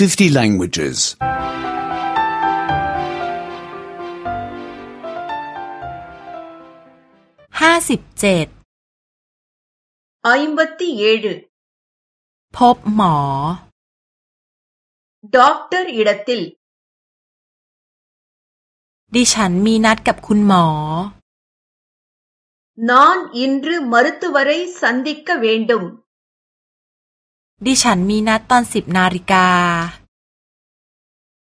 50 languages. 57 57พบหมอ doctor อิดติลดิฉันมีนัดกับคุณหมอ நான் இன்று மருத்துவரை சந்திக்க வேண்டும் ดิฉันมีนัดตอนสิบนาฬิกา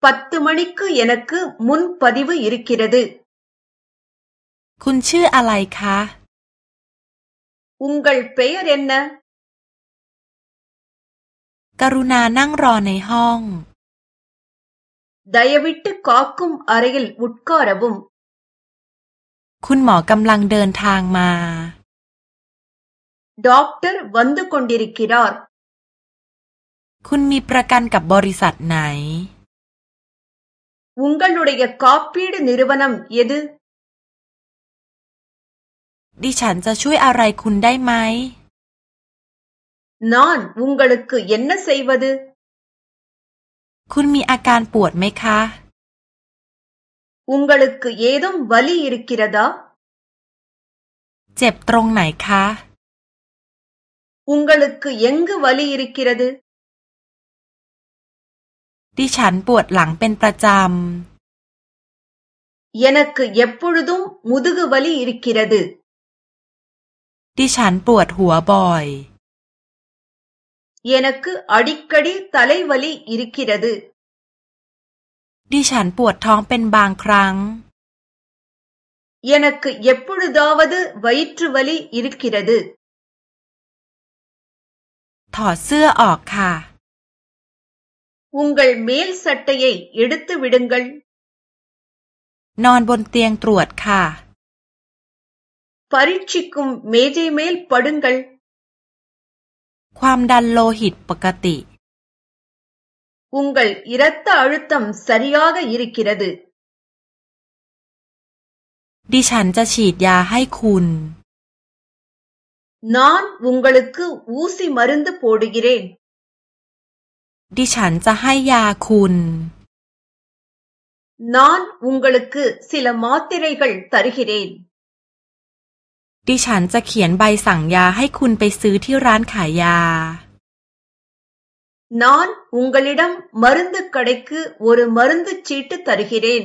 ปัตตุมณิกคือยันกมุนปฏิวุิริกิรดคุณชื่ออะไรคะ อุงกลเปย์เรนนะกรุณานั่งรอในห้องดายวิตต์กอกุมอะไรกลวุดกอระบุมคุณหมอกำลังเดินทางมาด็อกเตอร์วันดุคนดิริกิรอร์คุณมีประกันกับบริษัทไหนวุ้งกันลูกเอกคอปปี้ดนิรวนัเยดดิฉันจะช่วยอะไรคุณได้ไหม นอนวุ้งกันลูกเย็นน่ะใส่วัดคุณมีอาการปวดไหมคะวุ้งกันลูกเย็ดมวัลีอิริกิระดาเจ็บตรงไหนคะวุ้งกันลูกยังกวัลีอิริกิระดาดิฉันปวดหลังเป็นประจำยานักเย็บปูดุมมุดกวลีอิริกิรดุดิฉันปวดหัวบ่อยยานักอดีกกดีตาเลยวลีอิริกิรดุดิฉันปวดท้องเป็นบางครั้งยานักเย็บปูดาวดุวัยทรวลีอิริกิรดุถอดเสื้อออกค่ะ உங்கள் மேல் சட்டையை எடுத்து விடுங்கள் நான் นอนบนเตียงตรวจค่ะ பரீட்சிக்கும் மேஜை மேல் படுங்கள் ความดันโลหิตปกติ உங்கள் இரத்த அழுத்தம் சரியாக இருக்கிறது ดิฉันจะฉีดยาให้คุณ நான் உங்களுக்கு ஊசி மருந்து போடுகிறேன் ดิฉันจะให้ยาคุณ นอนุงกลกสิลมอตเตรกลตริกิเรนดิฉันจะเขียนใบสั่งยาให้คุณไปซื้อที่ร้านขายยา นอนุงกลิดัมมรุนดกกระดิกวอร์มรุนดชีตตริกิเรน